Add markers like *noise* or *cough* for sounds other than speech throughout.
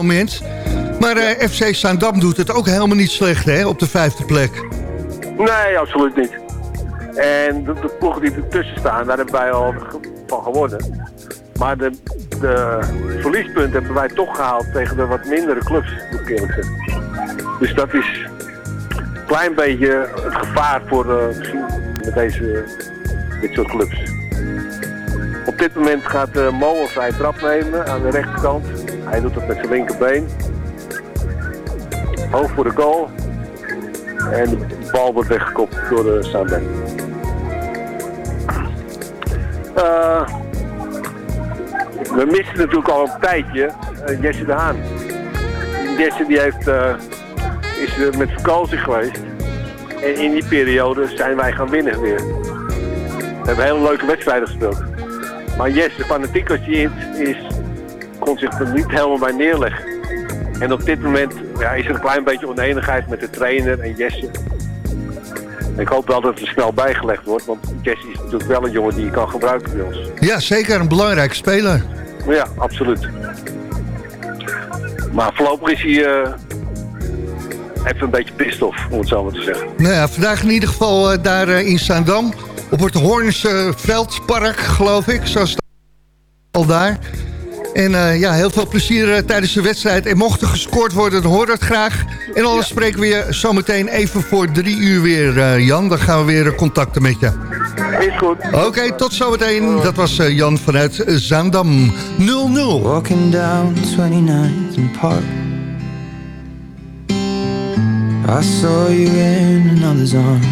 moment. Maar uh, FC Zaandam doet het ook helemaal niet slecht hè, op de vijfde plek. Nee, absoluut niet. En de, de ploegen die ertussen staan, daar hebben wij al van gewonnen. Maar de, de verliespunten hebben wij toch gehaald tegen de wat mindere clubs, moet eerlijk. Dus dat is een klein beetje het gevaar voor uh, met deze, dit soort clubs. Op dit moment gaat uh, Mo trap nemen aan de rechterkant. Hij doet het met zijn linkerbeen. Hoog voor de goal. En de bal wordt weggekopt door de Sandberg. Uh, we missen natuurlijk al een tijdje uh, Jesse de Haan. Jesse die heeft, uh, is met vakantie geweest. En in die periode zijn wij gaan winnen weer. We hebben hele leuke wedstrijden gespeeld. Maar Jesse, fanatiek als hij is, kon zich er niet helemaal bij neerleggen. En op dit moment ja, is er een klein beetje oneenigheid met de trainer en Jesse. Ik hoop wel dat het er snel bijgelegd wordt, want Jesse is natuurlijk wel een jongen die je kan gebruiken bij ons. Ja, zeker een belangrijke speler. Ja, absoluut. Maar voorlopig is hij uh, even een beetje pist off, om het zo maar te zeggen. Nou ja, vandaag in ieder geval uh, daar uh, in Zaandam, op het Hoornse Veldpark, geloof ik, zo staat al daar. En uh, ja, heel veel plezier uh, tijdens de wedstrijd. En mocht er gescoord worden, dan hoor dat graag. En anders ja. spreken we je zometeen even voor drie uur weer, uh, Jan. Dan gaan we weer contacten met je. Is goed. Oké, okay, tot zometeen. Dat was Jan vanuit Zaandam 0-0. Walking down 29th and Park I saw you in another's arms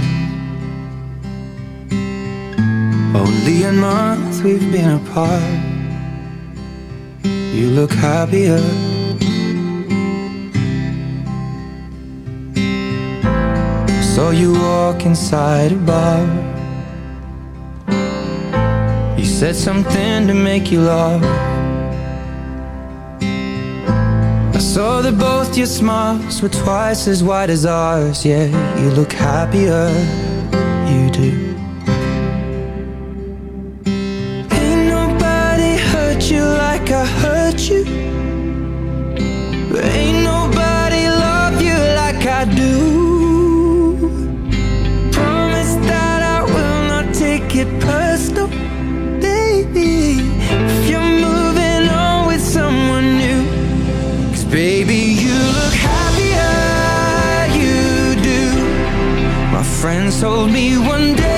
Only a month we've been apart You look happier. Saw you walk inside a bar. You said something to make you laugh. I saw that both your smiles were twice as wide as ours. Yeah, you look happier, you do. Ain't nobody hurt you. But ain't nobody love you like I do. Promise that I will not take it personal, baby. If you're moving on with someone new Cause baby you look happier, you do. My friends told me one day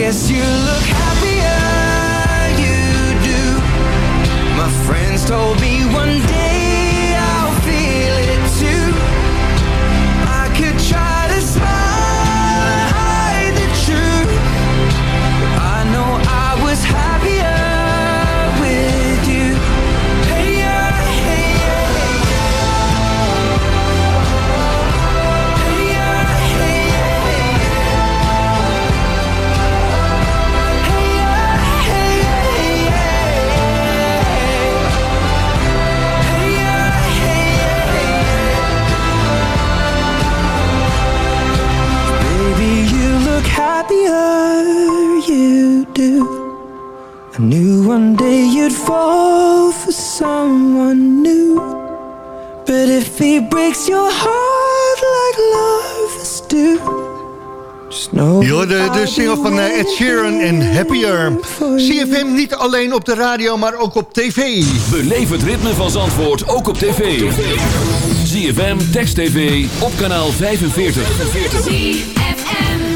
guess you look do I knew one day you'd fall for someone new But if he breaks your heart like lovers do hoorde de single van eh, Ed Sheeran en Happier. CFM niet alleen op de radio, maar ook op tv. Beleef het ritme van Zandvoort ook op tv. ZFM, Text TV, op kanaal 45.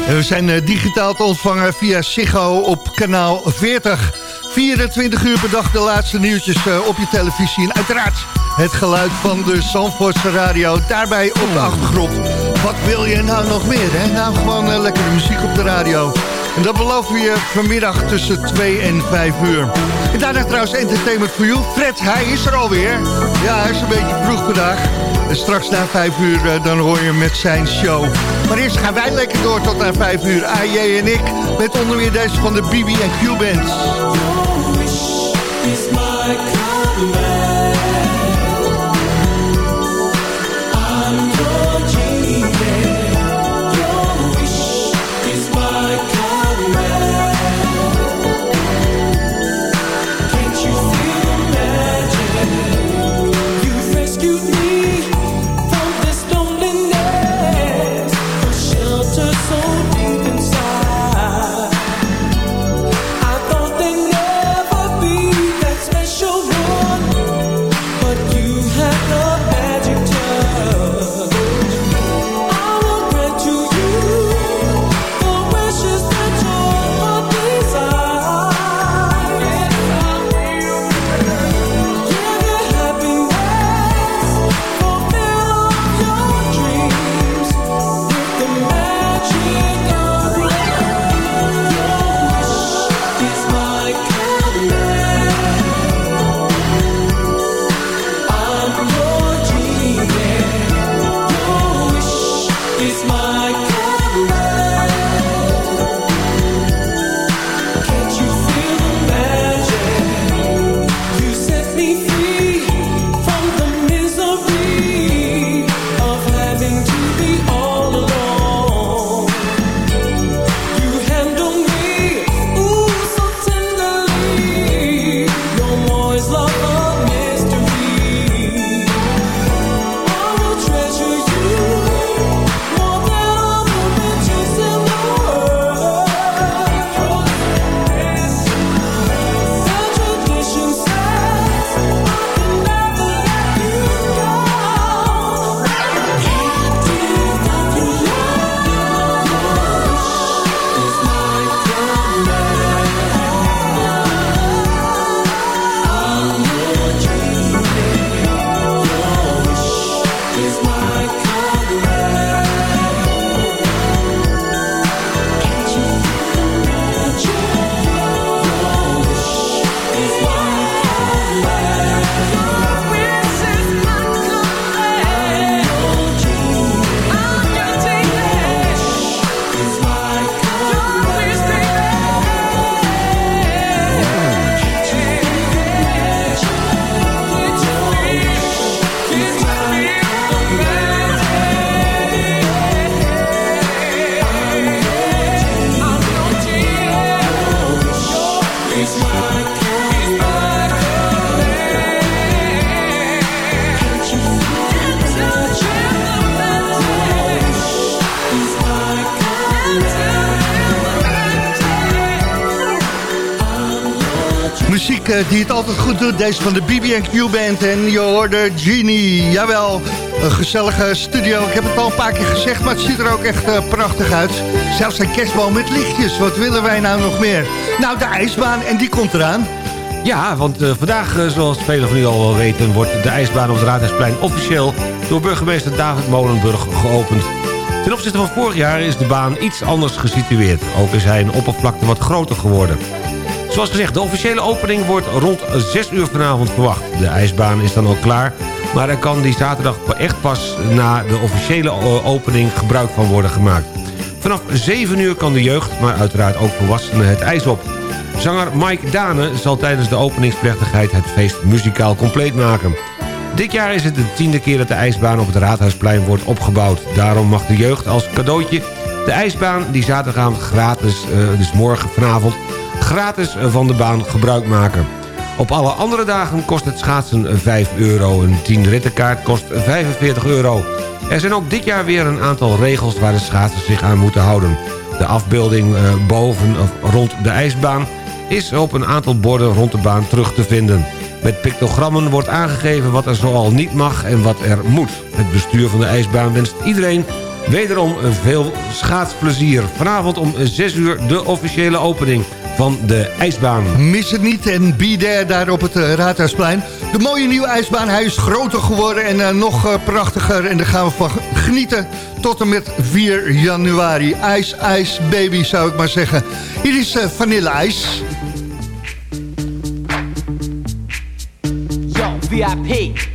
We zijn eh, digitaal te ontvangen via Ziggo op kanaal 40. 24 uur per dag de laatste nieuwtjes eh, op je televisie. En uiteraard het geluid van de Zandvoortse radio. Daarbij op de achtergrond. Wat wil je nou nog meer? Hè? Nou, gewoon uh, lekkere muziek op de radio. En dat beloven we je vanmiddag tussen 2 en 5 uur. En daarna trouwens Entertainment for You. Fred, hij is er alweer. Ja, hij is een beetje vroeg vandaag. En straks na 5 uur uh, dan hoor je met zijn show. Maar eerst gaan wij lekker door tot na 5 uur. AJ en ik met onder meer deze van de BB en Q Bands. Muziek eh, die het altijd goed doet. Deze van de BB&Q Band en je hoorde Genie. Jawel, een gezellige studio. Ik heb het al een paar keer gezegd, maar het ziet er ook echt eh, prachtig uit. Zelfs een kerstboom met lichtjes. Wat willen wij nou nog meer? Nou, de ijsbaan en die komt eraan. Ja, want eh, vandaag, zoals velen van u al wel weten... wordt de ijsbaan op het Raadhuisplein officieel... door burgemeester David Molenburg geopend. Ten opzichte van vorig jaar is de baan iets anders gesitueerd. Ook is hij een oppervlakte wat groter geworden. Zoals gezegd, de officiële opening wordt rond 6 uur vanavond verwacht. De ijsbaan is dan al klaar, maar er kan die zaterdag echt pas na de officiële eh, opening gebruik van worden gemaakt. Vanaf 7 uur kan de jeugd, maar uiteraard ook volwassenen het ijs op. Zanger Mike Dane zal tijdens de openingsplechtigheid het feest muzikaal compleet maken. Dit jaar is het de tiende keer dat de ijsbaan op het Raadhuisplein wordt opgebouwd. Daarom mag de jeugd als cadeautje de ijsbaan die zaterdagavond gratis, eh, dus morgen vanavond, gratis van de baan gebruik maken. Op alle andere dagen kost het schaatsen 5 euro. Een 10 rittenkaart kost 45 euro. Er zijn ook dit jaar weer een aantal regels waar de schaatsers zich aan moeten houden. De afbeelding eh, boven of rond de ijsbaan is op een aantal borden rond de baan terug te vinden. Met pictogrammen wordt aangegeven wat er zoal niet mag en wat er moet. Het bestuur van de ijsbaan wenst iedereen wederom veel schaatsplezier. Vanavond om 6 uur de officiële opening van de ijsbaan. Mis het niet en be there daar op het eh, Raadhuisplein. De mooie nieuwe ijsbaan, hij is groter geworden en eh, nog eh, prachtiger. En daar gaan we van genieten tot en met 4 januari. IJs, ijs, baby zou ik maar zeggen. Hier is eh, vanille-ijs. Yo, VIP.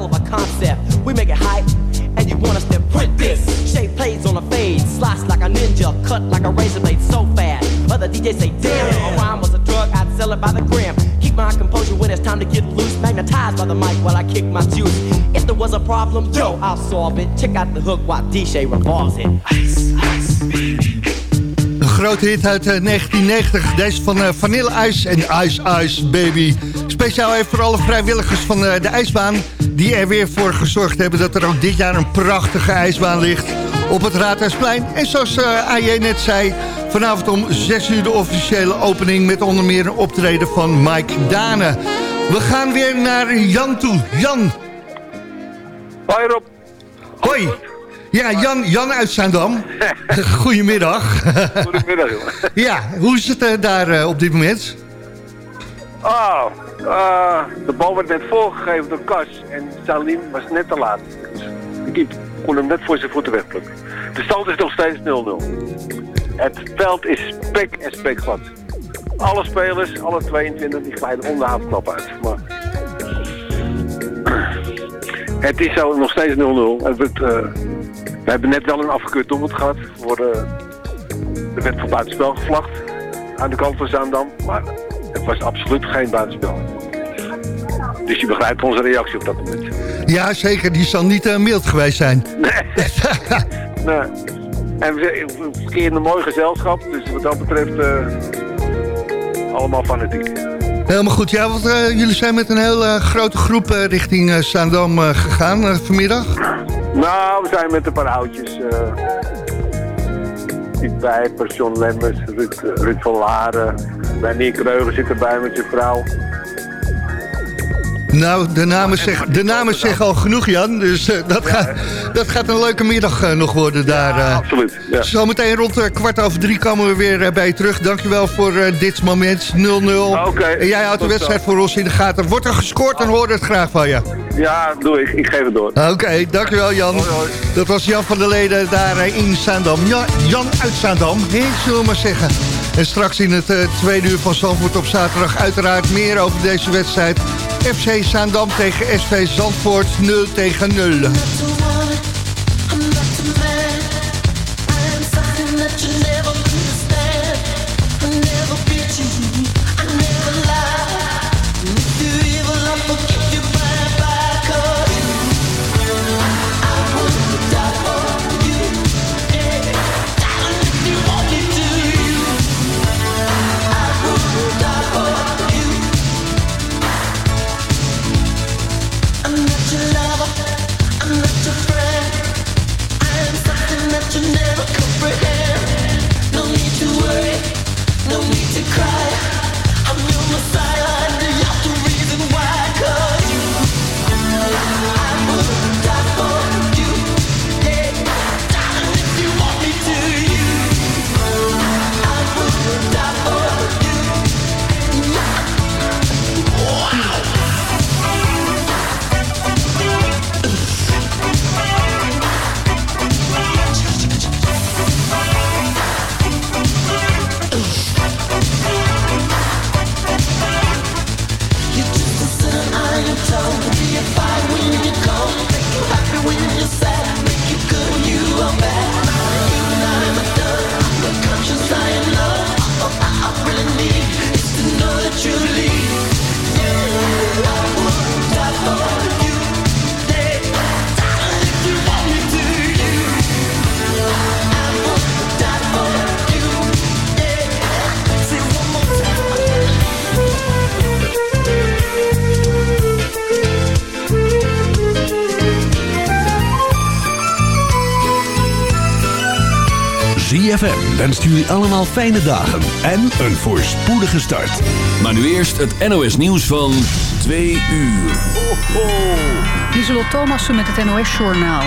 Hell of a concept. We make it hype, and you want us to print this. Shape plays on a fade, slice like a ninja, cut like a razor blade so fast. Other DJs say, damn, a rhyme was a drug, I'd sell it by the gram. Keep my composure when it's time to get loose. Magnetized by the mic while I kick my juice. If there was a problem, yo, I'll solve it. Check out the hook while DJ revolves it. Ice, ice, grote hit uit eh, 1990. Deze van eh, Vanille Ice en Ice Ice Baby. Speciaal even voor alle vrijwilligers van eh, de ijsbaan... die er weer voor gezorgd hebben dat er ook dit jaar een prachtige ijsbaan ligt... op het Raadhuisplein. En zoals eh AJ net zei, vanavond om 6 uur de officiële opening... met onder meer een optreden van Mike Dane. We gaan weer naar Jan toe. Jan, Hoi Rob. hoi. Ja, Jan, Jan uit Zaandam. *laughs* Goedemiddag. Goedemiddag jongen. ja, hoe is het eh, daar eh, op dit moment? Ah, ah, de bal werd net voorgegeven door Kas en Salim was net te laat. Dus kon hem net voor zijn voeten wegplukken. De stand is nog steeds 0-0. Het veld is spek en spek glad. Alle spelers, alle 22, die glijden om de uit. Maar... *clears throat* Het is zo nog steeds 0-0. Het wordt, eh, we hebben net wel een afgekeurd doelpunt gehad. Voor, eh, er werd voor buitenspel gevlacht aan de kant van Zaandam. Maar het was absoluut geen buitenspel. Dus je begrijpt onze reactie op dat moment. Ja, zeker. Die zal niet eh, mild geweest zijn. Nee. *laughs* En we in een mooi gezelschap. Dus wat dat betreft eh, allemaal fanatiek. Helemaal goed. Ja, want eh, jullie zijn met een hele grote groep richting Zaandam gegaan vanmiddag. Nou, we zijn met een paar oudjes. Piet Pijpers, John Lemmers, Ruud, Ruud van Laren. Reinier Kreuger zit erbij met zijn vrouw. Nou, de namen, zeg, de namen zeggen al genoeg, Jan. Dus eh, dat, gaat, dat gaat een leuke middag eh, nog worden daar. eh. Absoluut. Ja. Zometeen rond eh, kwart over drie komen we weer bij je terug. Dankjewel voor eh, dit moment, 0-0. Oké. En jij houdt de wedstrijd zo. voor ons in de gaten. Wordt er gescoord, dan we het graag van je. ja, doe ik. Ik geef het door. Oké, dankjewel Jan. Hoi, hoi. Dat was Jan van der Leden daar in Zaandam. Ja, Jan uit Zaandam, hè, zullen we maar zeggen. En straks in het eh, tweede uur van Zandvoort op zaterdag... uiteraard meer over deze wedstrijd. FC Zaandam tegen SV Zandvoort 0 tegen 0. wenst u allemaal fijne dagen en een voorspoedige start. Maar nu eerst het NOS nieuws van 2 uur. Oh, ho. Lieselot Thomassen met het NOS Journaal.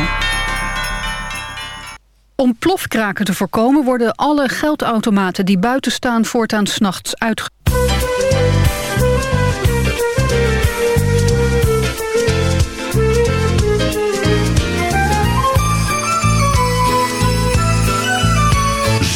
Om plofkraken te voorkomen worden alle geldautomaten die buiten staan voortaan s'nachts uitgekomen.